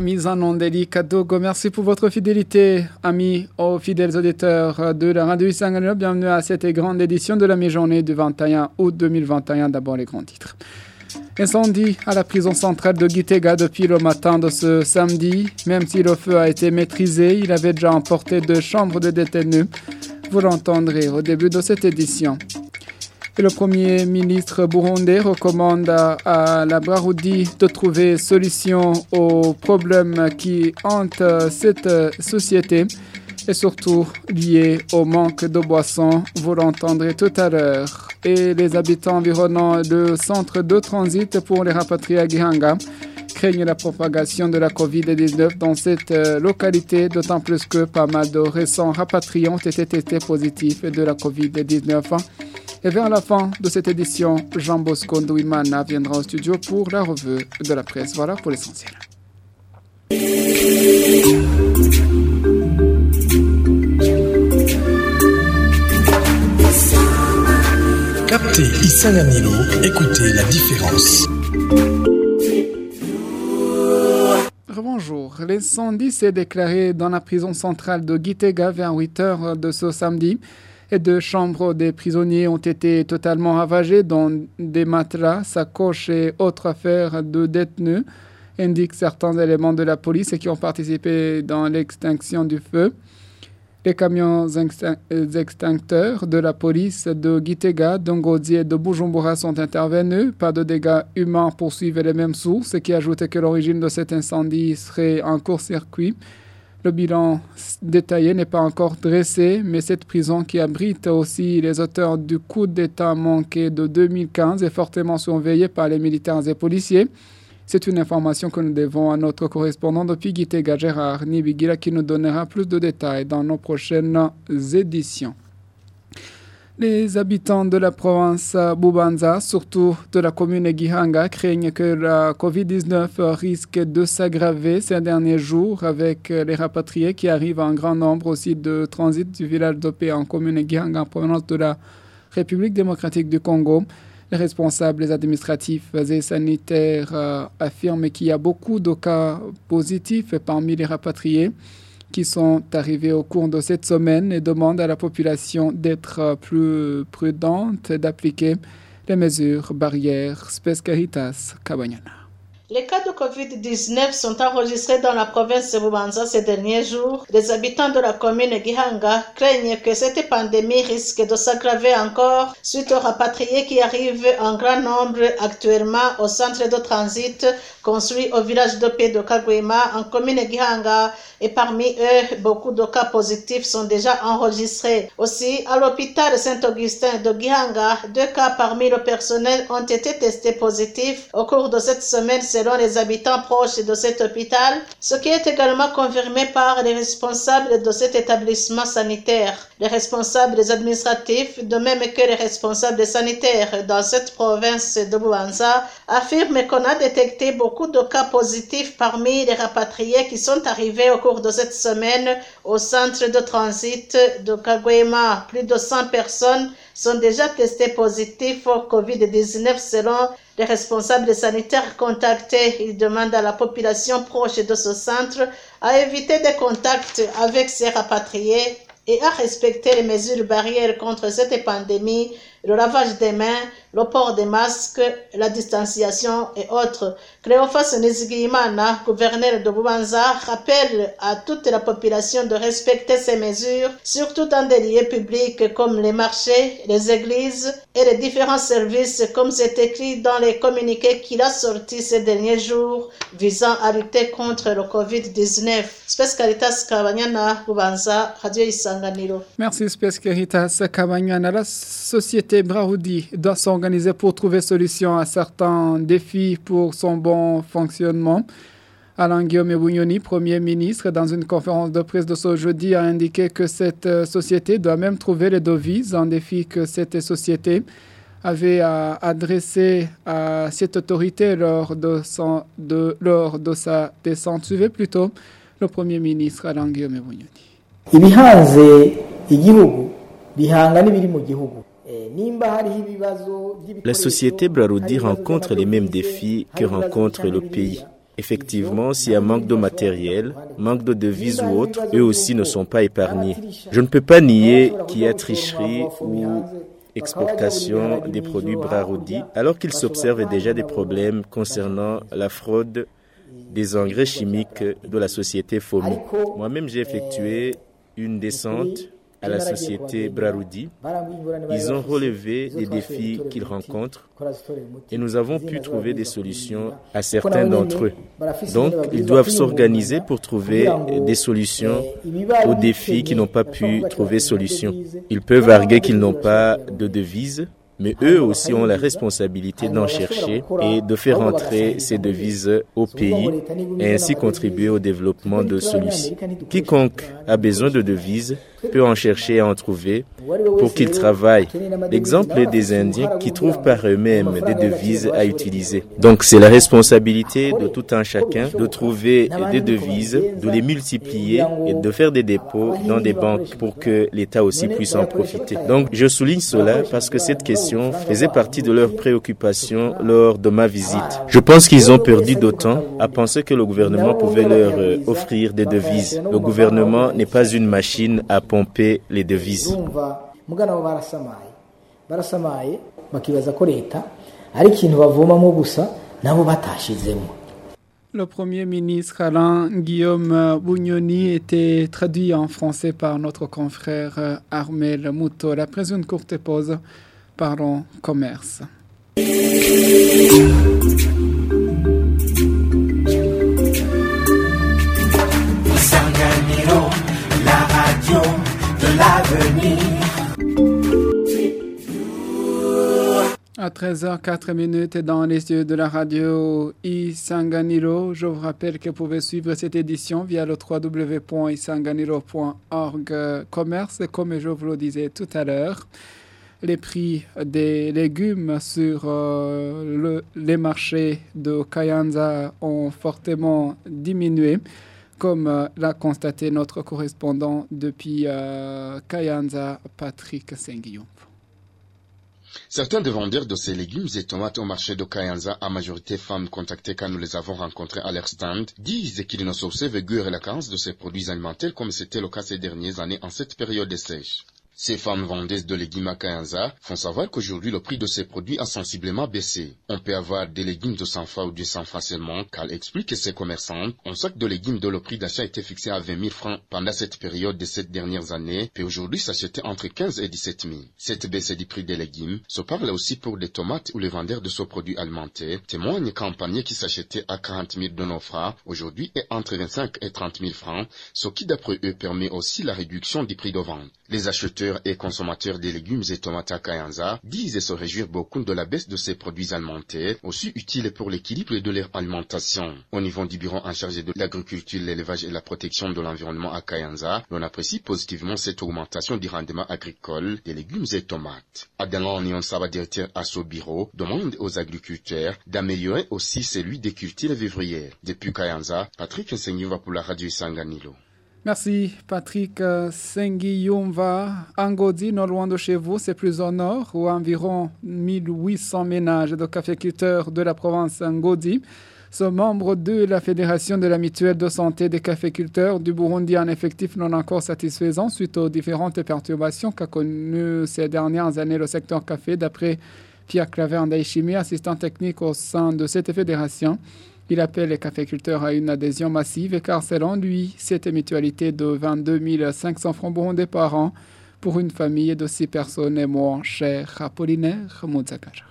nibigira À la mise en onde d'Eli Kadogo, merci pour votre fidélité, amis aux fidèles auditeurs de la radio Isanganiro. Bienvenue à cette grande édition de la mi-journée du 21 août 2021. D'abord les grands titres. Incendie à la prison centrale de Gitega depuis le matin de ce samedi. Même si le feu a été maîtrisé, il avait déjà emporté deux chambres de détenus. Vous l'entendrez au début de cette édition. Le Premier ministre burundais recommande à, la Braroudi de trouver solution aux problèmes qui hantent cette société et surtout liés au manque de boissons. Vous l'entendrez tout à l'heure. Et les habitants environnant le centre de transit pour les rapatriés à Gihanga craignent la propagation de la Covid-19 dans cette localité, d'autant plus que pas mal de récents rapatriés ont été testés positifs de la Covid-19. Et vers la fin de cette édition, Jean Bosco Ndouimana viendra au studio pour la revue de la presse. Voilà pour l'essentiel. Captez Isanganilo, écoutez la différence. Bonjour. L'incendie s'est déclaré dans la prison centrale de Gitega vers 8 heures de ce samedi et deux chambres des prisonniers ont été totalement ravagées, dont des matelas, sacoches et autres affaires de détenus, indiquent certains éléments de la police qui ont participé dans l'extinction du feu. Les camions extincteurs de la police de Gitega, d'Ongodi et de Bujumbura sont intervenus. Pas de dégâts humains poursuivent les mêmes sources, ce qui ajoute que l'origine de cet incendie serait un court-circuit. Le bilan détaillé n'est pas encore dressé, mais cette prison qui abrite aussi les auteurs du coup d'État manqué de 2015 est fortement surveillée par les militaires et policiers. C'est une information que nous devons à notre correspondant depuis Gitega, Gérard Nibigila, qui nous donnera plus de détails dans nos prochaines éditions. Les habitants de la province Bubanza, surtout de la commune Gihanga, craignent que la Covid-19 risque de s'aggraver ces derniers jours avec les rapatriés qui arrivent en grand nombre aussi de transit du village d'Opé en commune Gihanga en provenance de la République démocratique du Congo. Les responsables administratifs et sanitaires euh, affirment qu'il y a beaucoup de cas positifs parmi les rapatriés qui sont arrivés au cours de cette semaine et demandent à la population d'être plus prudente et d'appliquer les mesures barrières Spes Caritas Cabanyana. Les cas de Covid-19 sont enregistrés dans la province de Bubanza ces derniers jours. Les habitants de la commune Gihanga craignent que cette pandémie risque de s'aggraver encore suite aux rapatriés qui arrivent en grand nombre actuellement au centre de transit construit au village de P de Kagwema en commune Gihanga et parmi eux, beaucoup de cas positifs sont déjà enregistrés. Aussi, à l'hôpital Saint-Augustin de Gihanga, deux cas parmi le personnel ont été testés positifs au cours de cette semaine selon les habitants proches de cet hôpital, ce qui est également confirmé par les responsables de cet établissement sanitaire. Les responsables administratifs, de même que les responsables sanitaires dans cette province de Bouanza, affirment qu'on a détecté beaucoup de cas positifs parmi les rapatriés qui sont arrivés au cours de cette semaine au centre de transit de Kagwema. Plus de 100 personnes sont déjà testées positives au Covid-19 selon les responsables sanitaires contactés. Ils demandent à la population proche de ce centre à éviter des contacts avec ces rapatriés et à respecter les mesures barrières contre cette pandémie, le lavage des mains, le port des masques, la distanciation et autres. Cléophas Nizigimana, gouverneur de Boubanza, rappelle à toute la population de respecter ces mesures, surtout dans des lieux publics comme les marchés, les églises et les différents services, comme c'est écrit dans les communiqués qu'il a sortis ces derniers jours visant à lutter contre le Covid-19. Spes Caritas Kabanyana, Boubanza, Radio. Merci Spes Caritas Kabanyana. La société Brahoudi doit pour trouver solution à certains défis pour son bon fonctionnement. Alain Guillaume Bougnoni, Premier ministre, dans une conférence de presse de ce jeudi, a indiqué que cette société doit même trouver les devises, un défi que cette société avait adressé à cette autorité lors de, son, lors de sa descente. Suivez plutôt le Premier ministre Alain Guillaume Bougnoni. La société Brarudi rencontre les mêmes défis que rencontre le pays. Effectivement, s'il y a manque de matériel, manque de devises ou autre, eux aussi ne sont pas épargnés. Je ne peux pas nier qu'il y a tricherie ou exportation des produits Brarodi, alors qu'il s'observe déjà des problèmes concernant la fraude des engrais chimiques de la société FOMI. Moi-même, j'ai effectué une descente à la société Braroudi. Ils ont relevé les défis qu'ils rencontrent et nous avons pu trouver des solutions à certains d'entre eux. Donc, ils doivent s'organiser pour trouver des solutions aux défis qui n'ont pas pu trouver solution. Ils peuvent arguer qu'ils n'ont pas de devise, mais eux aussi ont la responsabilité d'en chercher et de faire entrer ces devises au pays et ainsi contribuer au développement de celui-ci. Quiconque a besoin de devises peut en chercher et en trouver pour qu'ils travaillent. L'exemple des Indiens qui trouvent par eux-mêmes des devises à utiliser. Donc c'est la responsabilité de tout un chacun de trouver des devises, de les multiplier et de faire des dépôts dans des banques pour que l'État aussi puisse en profiter. Donc je souligne cela parce que cette question faisait partie de leurs préoccupations lors de ma visite. Je pense qu'ils ont perdu d'autant à penser que le gouvernement pouvait leur offrir des devises. Le gouvernement n'est pas une machine à pomper les devises. Le Premier ministre Alain Guillaume Bougnoni était traduit en français par notre confrère Armel Moutol. Après une courte pause, parlons commerce. À 13h04 minutes dans les yeux de la radio Isanganiro, je vous rappelle que vous pouvez suivre cette édition via le www.isanganiro.org commerce. Comme je vous le disais tout à l'heure, les prix des légumes sur euh, le, les marchés de Kayanza ont fortement diminué comme euh, l'a constaté notre correspondant depuis euh, Kayanza, Patrick Senguillon. Certains des vendeurs de ces légumes et tomates au marché de Kayanza, à majorité femmes contactées quand nous les avons rencontrés à leur stand, disent qu'ils ne s'observent guère la carence de ces produits alimentaires comme c'était le cas ces dernières années en cette période de sèche. Ces femmes vendeuses de légumes à Kayanza font savoir qu'aujourd'hui le prix de ces produits a sensiblement baissé. On peut avoir des légumes de 100 francs ou 200 francs seulement, car explique que ces commerçants, un sac de légumes dont le prix d'achat était fixé à 20 000 francs pendant cette période de ces dernières années, peut aujourd'hui s'acheter entre 15 et 17 000. Cette baisse du prix des légumes se parle aussi pour des tomates ou les vendeurs de ce produit alimentaire témoignent qu'un panier qui s'achetait à 40 000 de nos francs aujourd'hui est entre 25 et 30 000 francs, ce qui d'après eux permet aussi la réduction du prix de vente. Les acheteurs et consommateurs des légumes et tomates à Kayanza disent se réjouir beaucoup de la baisse de ces produits alimentaires, aussi utiles pour l'équilibre de leur alimentation. Au niveau du bureau en charge de l'agriculture, l'élevage et la protection de l'environnement à Kayanza, l'on apprécie positivement cette augmentation du rendement agricole des légumes et tomates. Adelan Nyonsaba, directeur à ce bureau, demande aux agriculteurs d'améliorer aussi celui des cultures vivrières. Depuis Kayanza, Patrick Nsengiyumva pour la radio Sanganilo. Merci Patrick Senguiyumva. Angodi, non loin de chez vous, c'est plus au nord, où environ 1800 ménages de caféculteurs de la province Angodi sont membres de la Fédération de la mutuelle de santé des caféculteurs du Burundi en effectif non encore satisfaisant suite aux différentes perturbations qu'a connues ces dernières années le secteur café, d'après Pierre Claver Ndaïchimi, assistant technique au sein de cette fédération. Il appelle les caféculteurs à une adhésion massive car selon lui, cette mutualité de 22 500 francs burundais par an pour une famille de 6 personnes est moins chère. Apollinaire Moudzakara.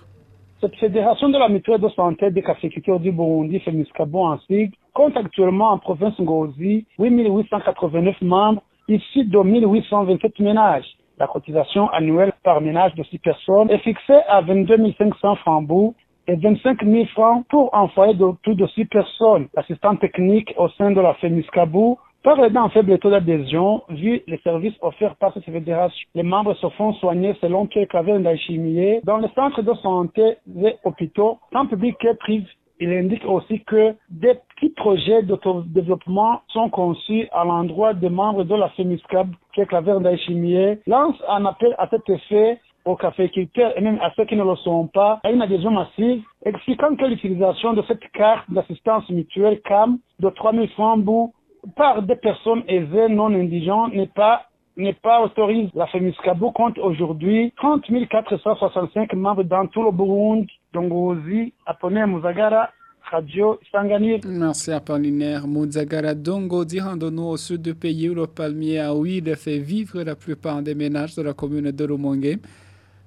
Cette fédération de la mutuelle de santé des caféculteurs du Burundi, FEMISCABO en sigle, compte actuellement en province Ngozi 8889 membres issus de 1827 ménages. La cotisation annuelle par ménage de 6 personnes est fixée à 22 500 francs et 25 000 francs pour un foyer de plus de 6 personnes. L'assistant technique au sein de la FEMISCABO parle d'un faible taux d'adhésion vu les services offerts par cette fédération. Les membres se font soigner selon Pierre Claver Ndachimier dans les centres de santé et hôpitaux, tant publics que privés. Il indique aussi que des petits projets d'autodéveloppement sont conçus à l'endroit des membres de la FEMISCAB, Pierre Claver Ndachimier lance un appel à cet effet aux caféiculteurs et même à ceux qui ne le sont pas à une adhésion massive, expliquant que l'utilisation de cette carte d'assistance mutuelle CAM de 3000 francs par des personnes aisées non indigentes n'est pas n'est pas autorisé. La FEMISCABO compte aujourd'hui 30 465 membres dans tout le Burundi. Dongozi, Apone Muzagara, Radio. Merci Apollinaire Muzagara Dongo. Rendons-nous au sud du pays où le palmier à huile fait vivre la plupart des ménages de la commune de Rumongue.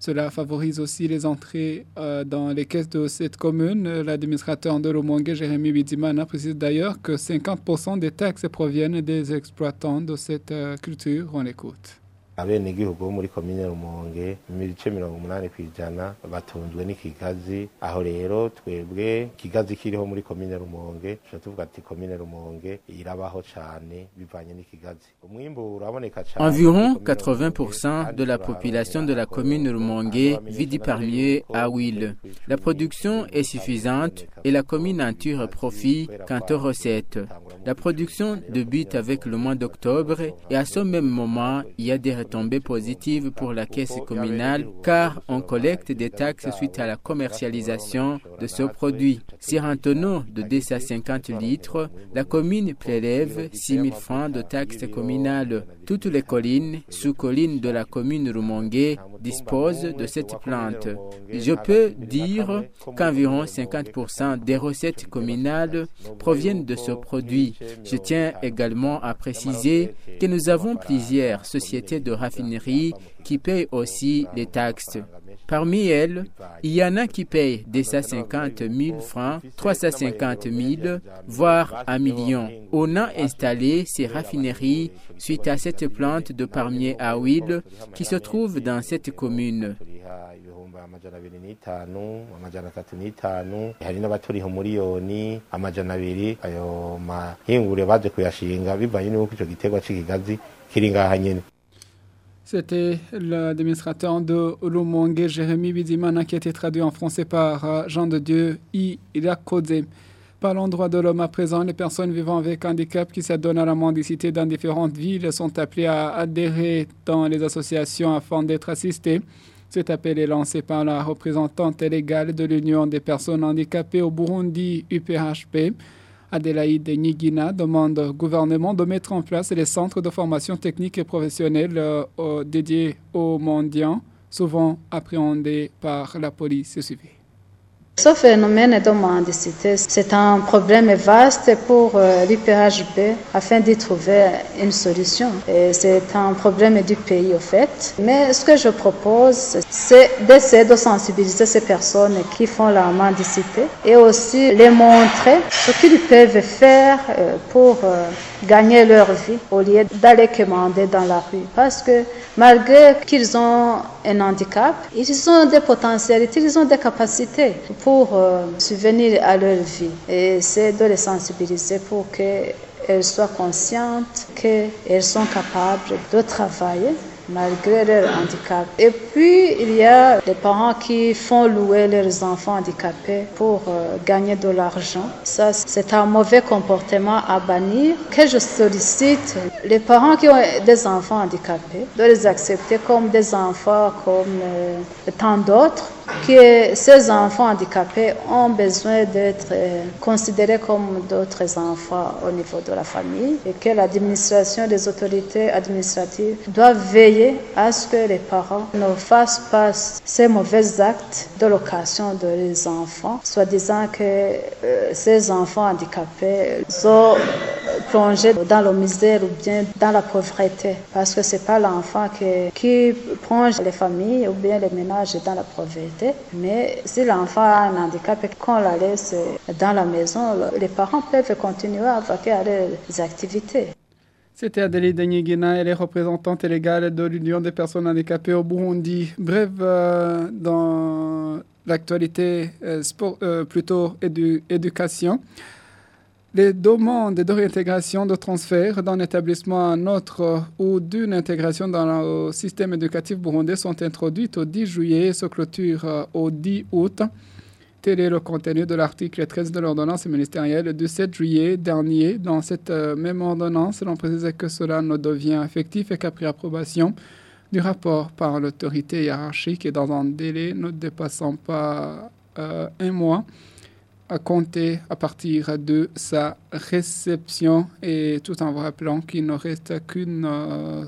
Cela favorise aussi les entrées euh, dans les caisses de cette commune. L'administrateur de Rumongue, Jérémy Bidimana, précise d'ailleurs que 50% des taxes proviennent des exploitants de cette euh, culture. On l'écoute. Abenegihugu bo muri komine rumonge ibice mirongo umunani ku ijana batunzwe n'ikigazi aho rero twebwe ikigazi kiriho muri komine rumonge tuca tuvuga ati komine rumonge irabaho cane bivanye n'ikigazi umwimbu uraboneka cane Environ 80% de la population de la commune Rumongue vit du à huile. La production est suffisante et la commune en tire profit quant aux recettes. La production débute avec le mois d'octobre et à ce même moment, il y a des retombées positives pour la caisse communale car on collecte des taxes suite à la commercialisation de ce produit. Sur un tonneau de 250 litres, la commune prélève 6 000 francs de taxes communales. Toutes les collines, sous-collines de la commune Rumongue disposent de cette plante. Je peux dire qu'environ 50% des recettes communales proviennent de ce produit. Je tiens également à préciser que nous avons plusieurs sociétés de raffinerie qui payent aussi les taxes. Parmi elles, il y en a qui payent 250 000 francs, 350 000, voire 1 million. On a installé ces raffineries suite à cette plante de palmier à huile qui se trouve dans cette commune. C'était l'administrateur de Lumongue, Jérémy Bidimana, qui a été traduit en français par euh, Jean de Dieu Irakodze. Parlons droit de l'homme à présent. Les personnes vivant avec handicap qui s'adonnent à la mendicité dans différentes villes sont appelées à adhérer dans les associations afin d'être assistées. Cet appel est lancé par la représentante légale de l'Union des personnes handicapées au Burundi, UPHP. Adélaïde Nigina demande au gouvernement de mettre en place les centres de formation technique et professionnelle euh, dédiés aux mendiants, souvent appréhendés par la police. Suivez. Ce phénomène de mendicité, c'est un problème vaste pour euh, l'IPHB afin d'y trouver une solution. C'est un problème du pays au fait. Mais ce que je propose, c'est d'essayer de sensibiliser ces personnes qui font la mendicité et aussi les montrer ce qu'ils peuvent faire euh, pour euh, gagner leur vie au lieu d'aller commander dans la rue. Parce que malgré qu'ils ont un handicap, ils ont des potentialités, ils ont des capacités pour euh, subvenir à leur vie. Et c'est de les sensibiliser pour qu'elles soient conscientes qu'elles sont capables de travailler malgré leur handicap. Et puis, il y a des parents qui font louer leurs enfants handicapés pour euh, gagner de l'argent. Ça, c'est un mauvais comportement à bannir que je sollicite les parents qui ont des enfants handicapés de les accepter comme des enfants comme euh, tant d'autres que ces enfants handicapés ont besoin d'être euh, considérés comme d'autres enfants au niveau de la famille et que l'administration des autorités administratives doit veiller à ce que les parents ne fassent pas ces mauvais actes de location de les enfants, soit disant que euh, ces enfants handicapés sont plongés dans la misère ou bien dans la pauvreté parce que c'est pas l'enfant qui, plonge les familles ou bien les ménages dans la pauvreté mais si l'enfant a un handicap et qu'on la laisse dans la maison, les parents peuvent continuer à vaquer à leurs activités. C'était Adélie Denyigina, elle est représentante légale de l'Union des personnes handicapées au Burundi. Bref, euh, dans l'actualité, euh, sport, euh, plutôt édu éducation. Les demandes de réintégration, de transfert d'un établissement à un autre ou d'une intégration dans le système éducatif burundais sont introduites au 10 juillet et se clôturent au 10 août. Tel est le contenu de l'article 13 de l'ordonnance ministérielle du 7 juillet dernier. Dans cette même ordonnance, l'on précise que cela ne devient effectif et qu'après approbation du rapport par l'autorité hiérarchique et dans un délai ne dépassant pas euh, un mois à compter à partir de sa réception et tout en vous rappelant qu'il ne reste qu'une euh,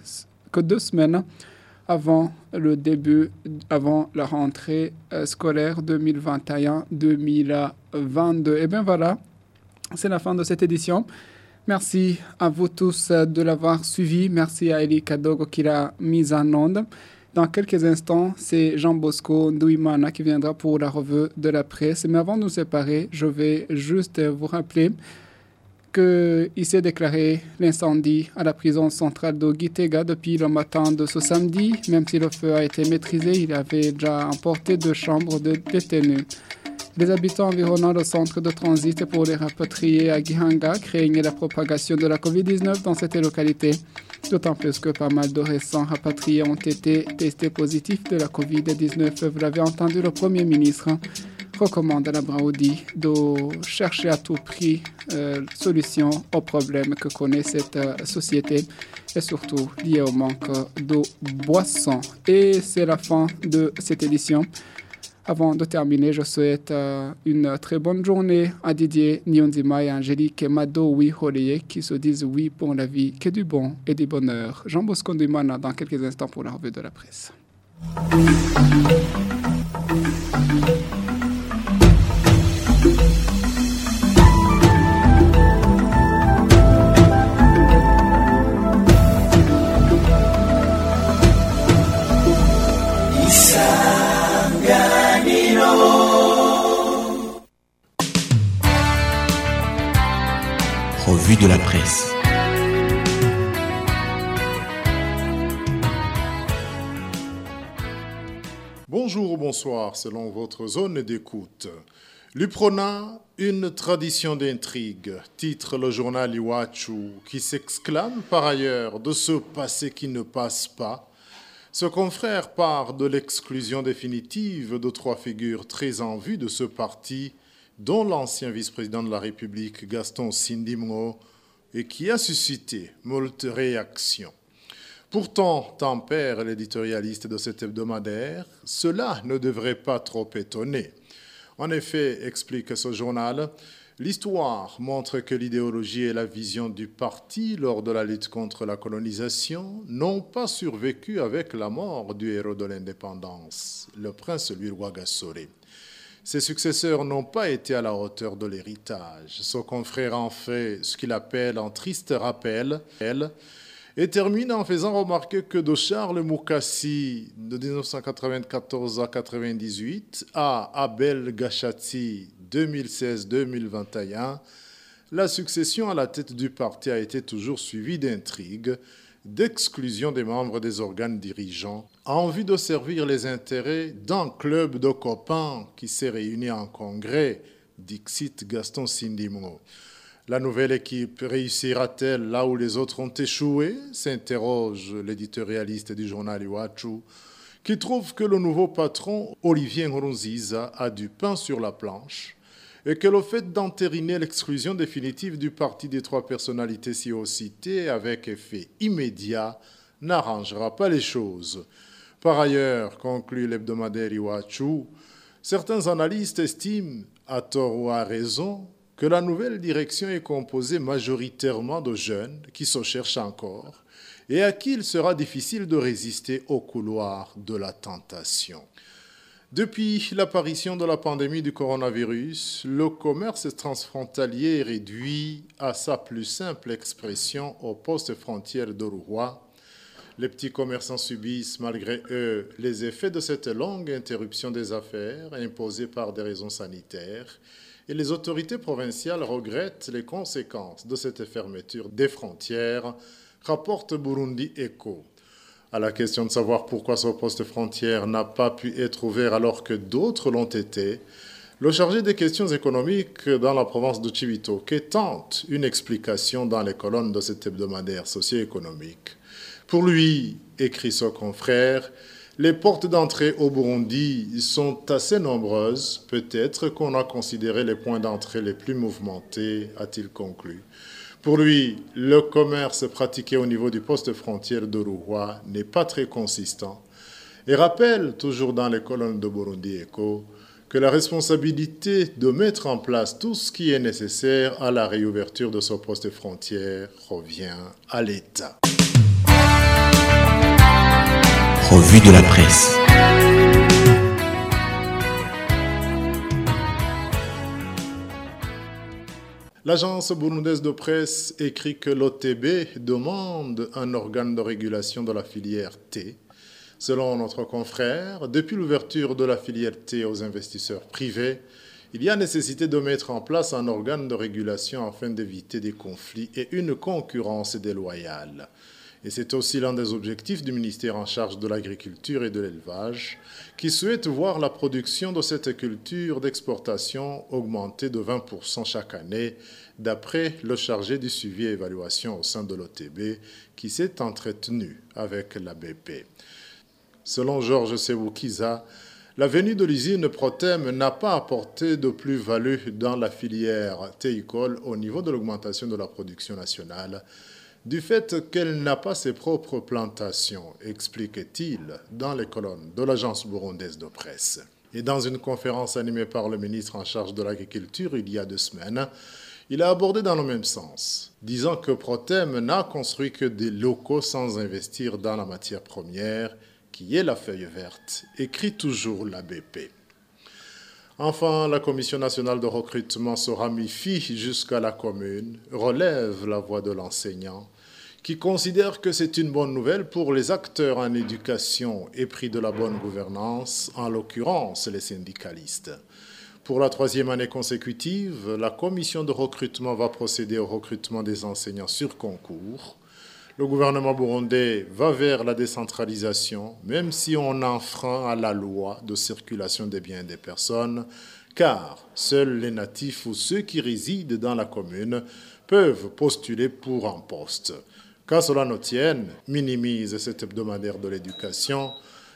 que deux semaines avant le début, avant la rentrée euh, scolaire 2021-2022. Et bien voilà, c'est la fin de cette édition. Merci à vous tous de l'avoir suivi. Merci à Eli Kadogo qui l'a mise en onde. Dans quelques instants, c'est Jean Bosco Ndouimana qui viendra pour la revue de la presse. Mais avant de nous séparer, je vais juste vous rappeler qu'il s'est déclaré l'incendie à la prison centrale de Gitega depuis le matin de ce samedi. Même si le feu a été maîtrisé, il avait déjà emporté deux chambres de détenus. Les habitants environnant le centre de transit pour les rapatrier à Gihanga craignent la propagation de la COVID-19 dans cette localité. D'autant plus que pas mal de récents rapatriés ont été testés positifs de la COVID-19. Vous l'avez entendu, le Premier ministre recommande à la Braudi de chercher à tout prix euh, solution aux problèmes que connaît cette euh, société et surtout lié au manque de boissons. Et c'est la fin de cette édition. Avant de terminer, je souhaite euh, une très bonne journée à Didier Nyonzima et Angélique Mado Oui Holeye qui se disent oui pour la vie, que du bon et du bonheur. Jean Bosco Ndimana dans quelques instants pour la revue de la presse. De la presse. Bonjour ou bonsoir selon votre zone d'écoute. L'Uprona, une tradition d'intrigue, titre le journal Iwachu, qui s'exclame par ailleurs de ce passé qui ne passe pas. Ce confrère part de l'exclusion définitive de trois figures très en vue de ce parti, dont l'ancien vice-président de la République Gaston Sindimgo, et qui a suscité moult réactions. Pourtant, tempère l'éditorialiste de cet hebdomadaire, cela ne devrait pas trop étonner. En effet, explique ce journal, l'histoire montre que l'idéologie et la vision du parti lors de la lutte contre la colonisation n'ont pas survécu avec la mort du héros de l'indépendance, le prince Louis Rwagasore. Ses successeurs n'ont pas été à la hauteur de l'héritage. Son confrère en fait ce qu'il appelle un triste rappel, et termine en faisant remarquer que de Charles Moukassi de 1994 à 98 à Abel Gachati 2016-2021, la succession à la tête du parti a été toujours suivie d'intrigues, d'exclusion des membres des organes dirigeants en vue de servir les intérêts d'un club de copains qui s'est réuni en congrès, Dixit Gaston Sindimo. La nouvelle équipe réussira-t-elle là où les autres ont échoué? s'interroge l'éditorialiste du journal Iwachu, qui trouve que le nouveau patron, Olivier Nkurunziza, a du pain sur la planche et que le fait d'entériner l'exclusion définitive du parti des trois personnalités si haut citées avec effet immédiat n'arrangera pas les choses. Par ailleurs, conclut l'hebdomadaire Iwachu, certains analystes estiment, à tort ou à raison, que la nouvelle direction est composée majoritairement de jeunes qui se cherchent encore et à qui il sera difficile de résister au couloir de la tentation. Depuis l'apparition de la pandémie du coronavirus, le commerce transfrontalier est réduit à sa plus simple expression au poste frontière Rouen. Les petits commerçants subissent malgré eux les effets de cette longue interruption des affaires imposée par des raisons sanitaires et les autorités provinciales regrettent les conséquences de cette fermeture des frontières, rapporte Burundi Echo. À la question de savoir pourquoi ce poste frontière n'a pas pu être ouvert alors que d'autres l'ont été, le chargé des questions économiques dans la province de Chibitoke tente une explication dans les colonnes de cet hebdomadaire socio-économique. Pour lui, écrit son confrère, les portes d'entrée au Burundi sont assez nombreuses. Peut-être qu'on a considéré les points d'entrée les plus mouvementés, a-t-il conclu. Pour lui, le commerce pratiqué au niveau du poste frontière Rouroua n'est pas très consistant et rappelle, toujours dans les colonnes de Burundi Echo, que la responsabilité de mettre en place tout ce qui est nécessaire à la réouverture de ce poste frontière revient à l'État. Revue de la presse. L'agence burundaise de presse écrit que l'OTB demande un organe de régulation de la filière thé. Selon notre confrère, depuis l'ouverture de la filière thé aux investisseurs privés, il y a nécessité de mettre en place un organe de régulation afin d'éviter des conflits et une concurrence déloyale. Et c'est aussi l'un des objectifs du ministère en charge de l'agriculture et de l'élevage, qui souhaite voir la production de cette culture d'exportation augmenter de 20% chaque année, d'après le chargé du suivi et évaluation au sein de l'OTB, qui s'est entretenu avec la BP. Selon Georges Seboukiza, la venue de l'usine Protem n'a pas apporté de plus-value dans la filière théicole au niveau de l'augmentation de la production nationale, du fait qu'elle n'a pas ses propres plantations, expliquait-il dans les colonnes de l'agence burundaise de presse. Et dans une conférence animée par le ministre en charge de l'agriculture il y a deux semaines, il a abordé dans le même sens, disant que Protem n'a construit que des locaux sans investir dans la matière première, qui est la feuille verte, écrit toujours la BP. Enfin, la Commission nationale de recrutement se ramifie jusqu'à la commune, relève la voix de l'enseignant, qui considère que c'est une bonne nouvelle pour les acteurs en éducation et pris de la bonne gouvernance, en l'occurrence les syndicalistes. Pour la troisième année consécutive, la commission de recrutement va procéder au recrutement des enseignants sur concours. Le gouvernement burundais va vers la décentralisation, même si on enfreint à la loi de circulation des biens et des personnes, car seuls les natifs ou ceux qui résident dans la commune peuvent postuler pour un poste. Qu'à cela ne tienne, minimise cet hebdomadaire de l'éducation,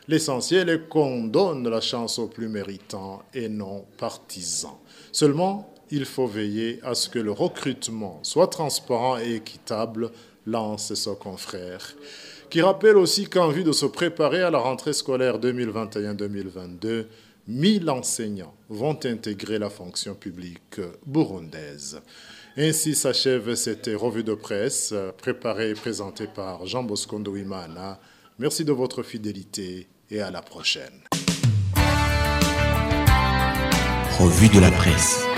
l'essentiel est qu'on donne la chance aux plus méritants et non partisans. Seulement, il faut veiller à ce que le recrutement soit transparent et équitable, lance son confrère, qui rappelle aussi qu'en vue de se préparer à la rentrée scolaire 2021-2022, 1000 enseignants vont intégrer la fonction publique burundaise. Ainsi s'achève cette revue de presse préparée et présentée par Jean Bosco Ndouimana. Merci de votre fidélité et à la prochaine. Revue de la presse.